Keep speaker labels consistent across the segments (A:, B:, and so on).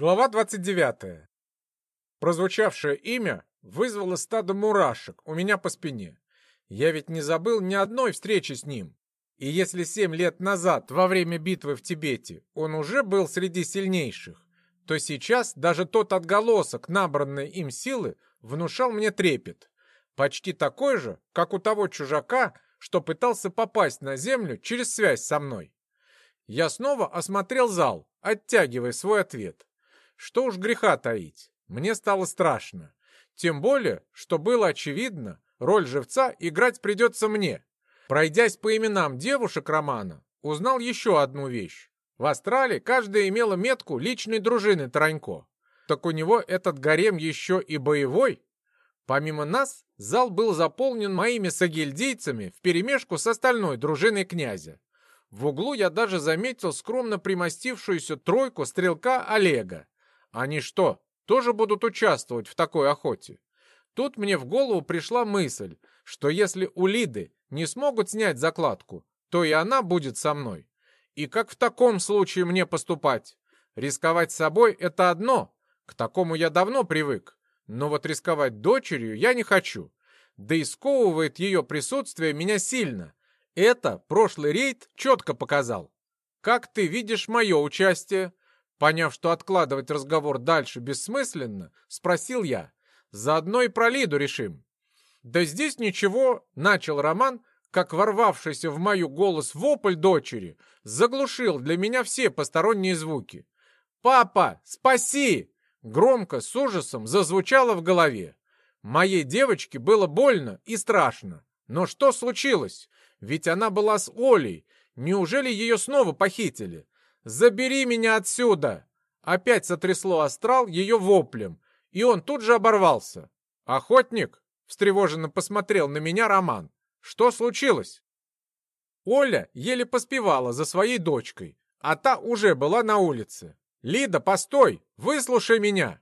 A: Глава 29. Прозвучавшее имя вызвало стадо мурашек у меня по спине. Я ведь не забыл ни одной встречи с ним. И если семь лет назад, во время битвы в Тибете, он уже был среди сильнейших, то сейчас даже тот отголосок набранной им силы внушал мне трепет. Почти такой же, как у того чужака, что пытался попасть на землю через связь со мной. Я снова осмотрел зал, оттягивая свой ответ. Что уж греха таить, мне стало страшно. Тем более, что было очевидно, роль живца играть придется мне. Пройдясь по именам девушек романа, узнал еще одну вещь. В Астрале каждая имела метку личной дружины Таранько. Так у него этот гарем еще и боевой? Помимо нас, зал был заполнен моими сагильдейцами вперемешку с остальной дружиной князя. В углу я даже заметил скромно примостившуюся тройку стрелка Олега. Они что, тоже будут участвовать в такой охоте? Тут мне в голову пришла мысль, что если у Лиды не смогут снять закладку, то и она будет со мной. И как в таком случае мне поступать? Рисковать собой — это одно, к такому я давно привык. Но вот рисковать дочерью я не хочу. Да и сковывает ее присутствие меня сильно. Это прошлый рейд четко показал. Как ты видишь мое участие? Поняв, что откладывать разговор дальше бессмысленно, спросил я. Заодно и про Лиду решим. Да здесь ничего, начал Роман, как ворвавшийся в мою голос вопль дочери заглушил для меня все посторонние звуки. «Папа, спаси!» Громко, с ужасом зазвучало в голове. Моей девочке было больно и страшно. Но что случилось? Ведь она была с Олей. Неужели ее снова похитили? «Забери меня отсюда!» Опять сотрясло астрал ее воплем, и он тут же оборвался. «Охотник?» — встревоженно посмотрел на меня Роман. «Что случилось?» Оля еле поспевала за своей дочкой, а та уже была на улице. «Лида, постой! Выслушай меня!»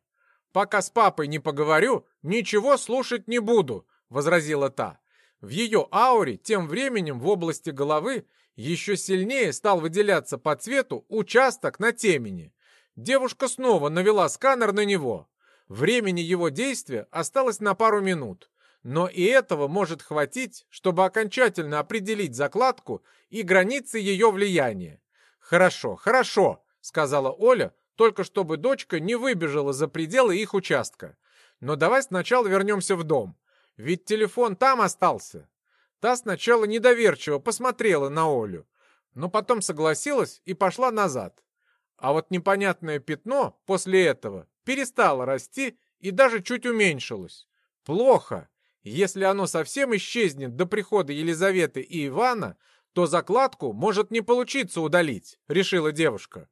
A: «Пока с папой не поговорю, ничего слушать не буду», — возразила та. В ее ауре тем временем в области головы еще сильнее стал выделяться по цвету участок на темени. Девушка снова навела сканер на него. Времени его действия осталось на пару минут. Но и этого может хватить, чтобы окончательно определить закладку и границы ее влияния. «Хорошо, хорошо», — сказала Оля, только чтобы дочка не выбежала за пределы их участка. «Но давай сначала вернемся в дом. Ведь телефон там остался. Та сначала недоверчиво посмотрела на Олю, но потом согласилась и пошла назад. А вот непонятное пятно после этого перестало расти и даже чуть уменьшилось. Плохо. Если оно совсем исчезнет до прихода Елизаветы и Ивана, то закладку может не получиться удалить, решила девушка.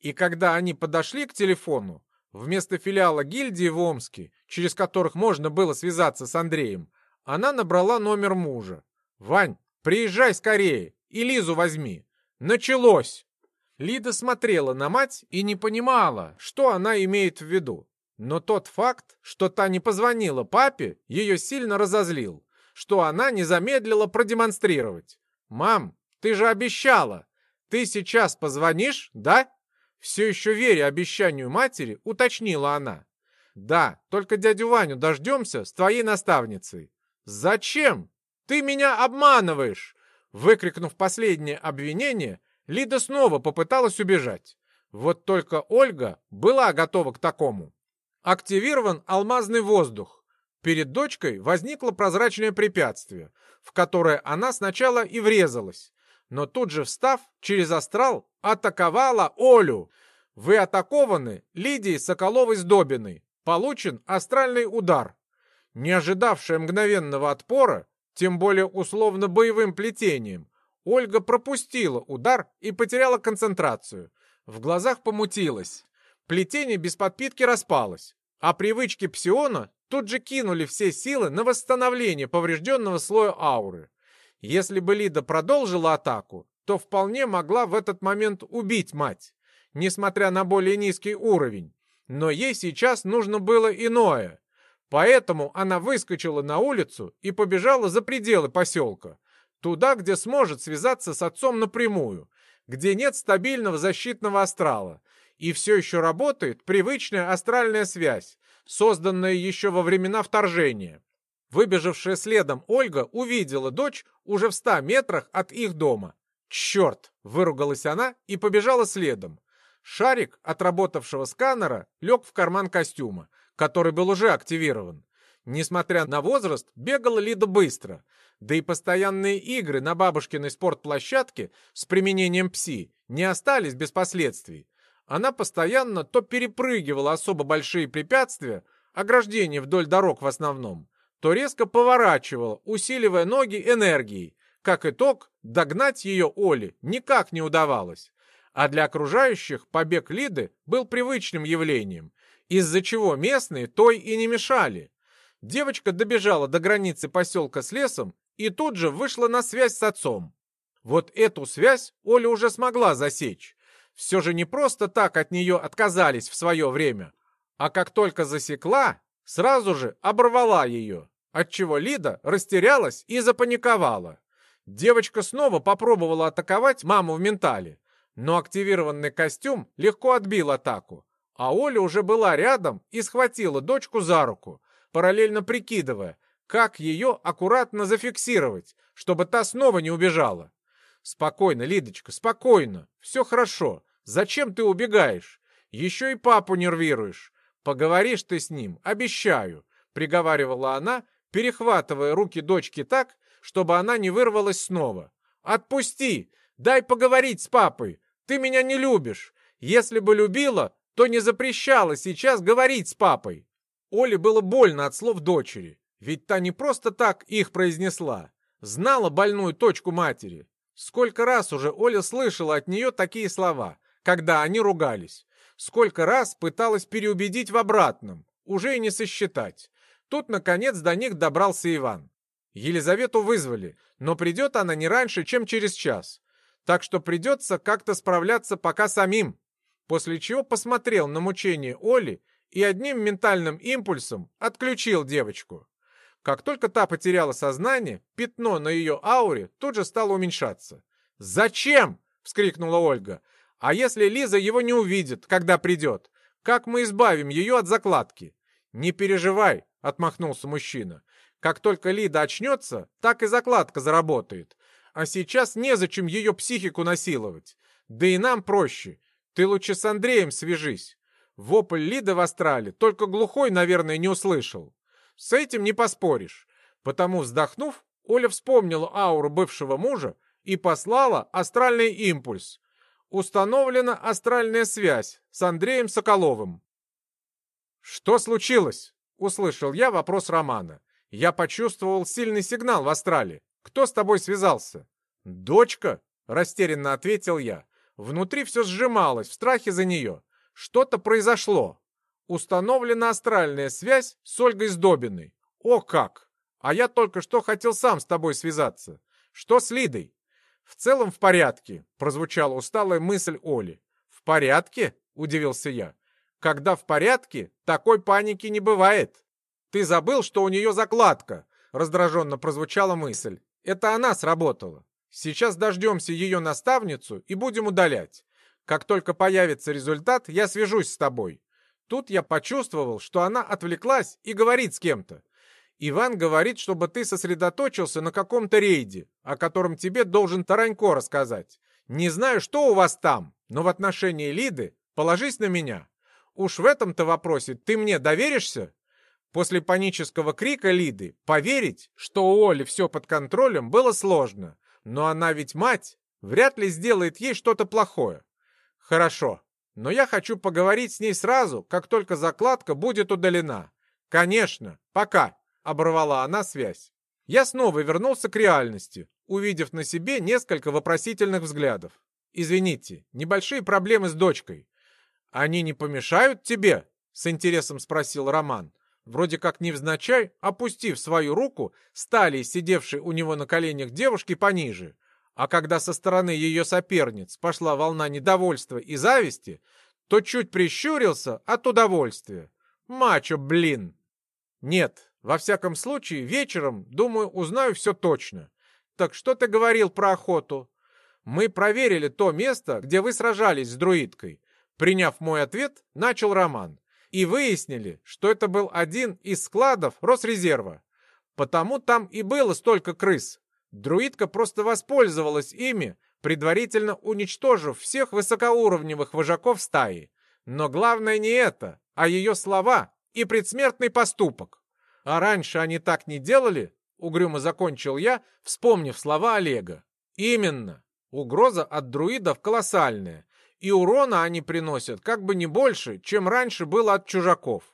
A: И когда они подошли к телефону, вместо филиала гильдии в Омске, через которых можно было связаться с Андреем, она набрала номер мужа. «Вань, приезжай скорее и Лизу возьми. Началось!» Лида смотрела на мать и не понимала, что она имеет в виду. Но тот факт, что та не позвонила папе, ее сильно разозлил, что она не замедлила продемонстрировать. «Мам, ты же обещала! Ты сейчас позвонишь, да?» Все еще веря обещанию матери, уточнила она. «Да, только дядю Ваню дождемся с твоей наставницей». «Зачем?» «Ты меня обманываешь!» Выкрикнув последнее обвинение, Лида снова попыталась убежать. Вот только Ольга была готова к такому. Активирован алмазный воздух. Перед дочкой возникло прозрачное препятствие, в которое она сначала и врезалась. Но тут же встав, через астрал атаковала Олю. Вы атакованы Лидией Соколовой-Сдобиной. Получен астральный удар. Не ожидавшая мгновенного отпора, тем более условно-боевым плетением, Ольга пропустила удар и потеряла концентрацию. В глазах помутилась. Плетение без подпитки распалось, а привычки псиона тут же кинули все силы на восстановление поврежденного слоя ауры. Если бы Лида продолжила атаку, то вполне могла в этот момент убить мать, несмотря на более низкий уровень. Но ей сейчас нужно было иное. Поэтому она выскочила на улицу и побежала за пределы поселка, туда, где сможет связаться с отцом напрямую, где нет стабильного защитного астрала, И все еще работает привычная астральная связь, созданная еще во времена вторжения. Выбежавшая следом Ольга увидела дочь уже в ста метрах от их дома. «Черт!» — выругалась она и побежала следом. Шарик отработавшего сканера лег в карман костюма, который был уже активирован. Несмотря на возраст, бегала Лида быстро. Да и постоянные игры на бабушкиной спортплощадке с применением пси не остались без последствий. Она постоянно то перепрыгивала особо большие препятствия, ограждения вдоль дорог в основном, то резко поворачивала, усиливая ноги энергией. Как итог, догнать ее Оле никак не удавалось. А для окружающих побег Лиды был привычным явлением, из-за чего местные той и не мешали. Девочка добежала до границы поселка с лесом и тут же вышла на связь с отцом. Вот эту связь Оля уже смогла засечь. Все же не просто так от нее отказались в свое время, а как только засекла, сразу же оборвала ее, отчего Лида растерялась и запаниковала. Девочка снова попробовала атаковать маму в ментале, но активированный костюм легко отбил атаку, а Оля уже была рядом и схватила дочку за руку, параллельно прикидывая, как ее аккуратно зафиксировать, чтобы та снова не убежала. «Спокойно, Лидочка, спокойно. Все хорошо. Зачем ты убегаешь? Еще и папу нервируешь. Поговоришь ты с ним, обещаю», — приговаривала она, перехватывая руки дочки так, чтобы она не вырвалась снова. «Отпусти! Дай поговорить с папой! Ты меня не любишь! Если бы любила, то не запрещала сейчас говорить с папой!» Оле было больно от слов дочери, ведь та не просто так их произнесла. Знала больную точку матери. Сколько раз уже Оля слышала от нее такие слова, когда они ругались. Сколько раз пыталась переубедить в обратном, уже и не сосчитать. Тут, наконец, до них добрался Иван. Елизавету вызвали, но придет она не раньше, чем через час. Так что придется как-то справляться пока самим. После чего посмотрел на мучение Оли и одним ментальным импульсом отключил девочку. Как только та потеряла сознание, пятно на ее ауре тут же стало уменьшаться. «Зачем?» — вскрикнула Ольга. «А если Лиза его не увидит, когда придет? Как мы избавим ее от закладки?» «Не переживай», — отмахнулся мужчина. «Как только Лида очнется, так и закладка заработает. А сейчас незачем ее психику насиловать. Да и нам проще. Ты лучше с Андреем свяжись. Вопль Лиды в астрале только глухой, наверное, не услышал. С этим не поспоришь. Потому, вздохнув, Оля вспомнила ауру бывшего мужа и послала астральный импульс. Установлена астральная связь с Андреем Соколовым. «Что случилось?» — услышал я вопрос Романа. «Я почувствовал сильный сигнал в астрале. Кто с тобой связался?» «Дочка?» — растерянно ответил я. Внутри все сжималось в страхе за нее. Что-то произошло. Установлена астральная связь с Ольгой Сдобиной. О как! А я только что хотел сам с тобой связаться. Что с Лидой? В целом в порядке, прозвучала усталая мысль Оли. В порядке? Удивился я. Когда в порядке, такой паники не бывает. Ты забыл, что у нее закладка? Раздраженно прозвучала мысль. Это она сработала. Сейчас дождемся ее наставницу и будем удалять. Как только появится результат, я свяжусь с тобой. Тут я почувствовал, что она отвлеклась и говорит с кем-то. Иван говорит, чтобы ты сосредоточился на каком-то рейде, о котором тебе должен Таранько рассказать. Не знаю, что у вас там, но в отношении Лиды положись на меня. Уж в этом-то вопросе ты мне доверишься? После панического крика Лиды поверить, что у Оли все под контролем, было сложно. Но она ведь мать, вряд ли сделает ей что-то плохое. Хорошо, но я хочу поговорить с ней сразу, как только закладка будет удалена. Конечно, пока, оборвала она связь. Я снова вернулся к реальности, увидев на себе несколько вопросительных взглядов. Извините, небольшие проблемы с дочкой. Они не помешают тебе? С интересом спросил Роман. Вроде как невзначай, опустив свою руку, стали сидевшей у него на коленях девушки пониже. А когда со стороны ее соперниц пошла волна недовольства и зависти, то чуть прищурился от удовольствия. Мачо, блин! Нет, во всяком случае, вечером, думаю, узнаю все точно. Так что ты говорил про охоту? Мы проверили то место, где вы сражались с друидкой. Приняв мой ответ, начал Роман. И выяснили, что это был один из складов Росрезерва. Потому там и было столько крыс. Друидка просто воспользовалась ими, предварительно уничтожив всех высокоуровневых вожаков стаи. Но главное не это, а ее слова и предсмертный поступок. А раньше они так не делали, угрюмо закончил я, вспомнив слова Олега. Именно. Угроза от друидов колоссальная, и урона они приносят как бы не больше, чем раньше было от чужаков.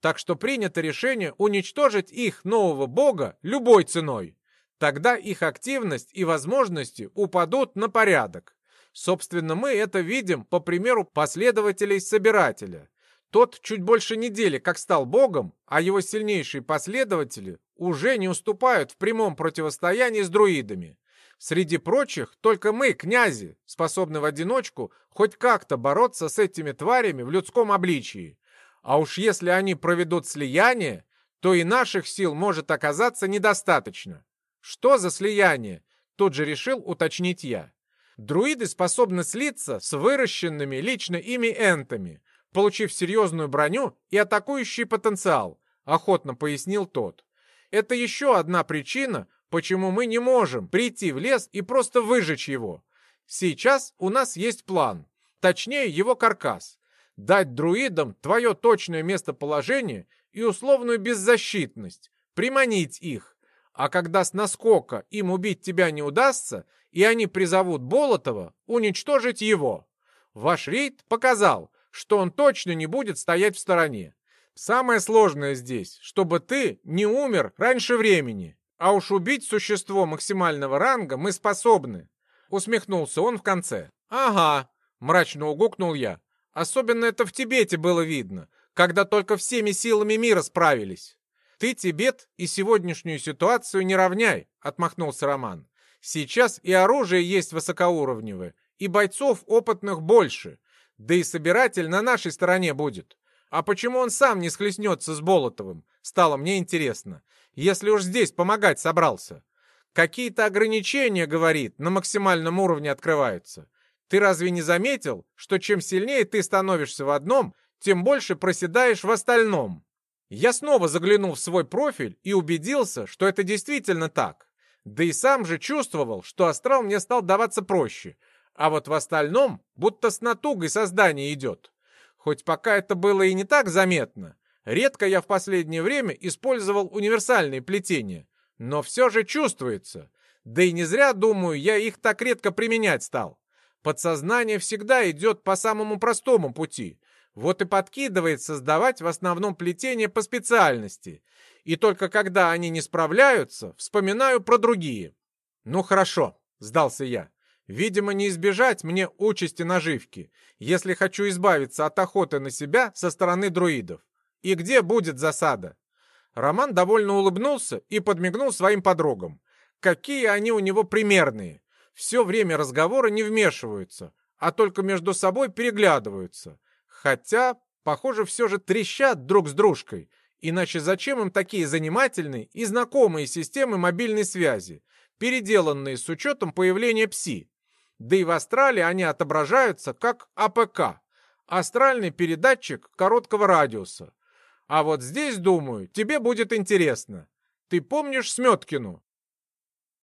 A: Так что принято решение уничтожить их нового бога любой ценой. Тогда их активность и возможности упадут на порядок. Собственно, мы это видим по примеру последователей Собирателя. Тот чуть больше недели как стал богом, а его сильнейшие последователи уже не уступают в прямом противостоянии с друидами. Среди прочих, только мы, князи, способны в одиночку хоть как-то бороться с этими тварями в людском обличии. А уж если они проведут слияние, то и наших сил может оказаться недостаточно. Что за слияние? Тут же решил уточнить я. Друиды способны слиться с выращенными лично ими энтами, получив серьезную броню и атакующий потенциал, охотно пояснил тот. Это еще одна причина, почему мы не можем прийти в лес и просто выжечь его. Сейчас у нас есть план, точнее его каркас. Дать друидам твое точное местоположение и условную беззащитность, приманить их, а когда с наскока им убить тебя не удастся, и они призовут Болотова, уничтожить его. Ваш рейд показал, что он точно не будет стоять в стороне. Самое сложное здесь, чтобы ты не умер раньше времени. А уж убить существо максимального ранга мы способны. Усмехнулся он в конце. Ага, мрачно угукнул я. Особенно это в Тибете было видно, когда только всеми силами мира справились. «Ты, Тибет, и сегодняшнюю ситуацию не равняй», — отмахнулся Роман. «Сейчас и оружие есть высокоуровневое, и бойцов опытных больше, да и собиратель на нашей стороне будет. А почему он сам не схлестнется с Болотовым? Стало мне интересно, если уж здесь помогать собрался. Какие-то ограничения, говорит, на максимальном уровне открываются. Ты разве не заметил, что чем сильнее ты становишься в одном, тем больше проседаешь в остальном?» Я снова заглянул в свой профиль и убедился, что это действительно так. Да и сам же чувствовал, что астрал мне стал даваться проще, а вот в остальном будто с натугой создание идет. Хоть пока это было и не так заметно, редко я в последнее время использовал универсальные плетения, но все же чувствуется. Да и не зря, думаю, я их так редко применять стал. Подсознание всегда идет по самому простому пути — вот и подкидывает создавать в основном плетение по специальности. И только когда они не справляются, вспоминаю про другие. Ну хорошо, сдался я. Видимо, не избежать мне участи наживки, если хочу избавиться от охоты на себя со стороны друидов. И где будет засада? Роман довольно улыбнулся и подмигнул своим подругам. Какие они у него примерные. Все время разговора не вмешиваются, а только между собой переглядываются. Хотя, похоже, все же трещат друг с дружкой. Иначе зачем им такие занимательные и знакомые системы мобильной связи, переделанные с учетом появления ПСИ? Да и в астрале они отображаются как АПК, астральный передатчик короткого радиуса. А вот здесь, думаю, тебе будет интересно. Ты помнишь Сметкину?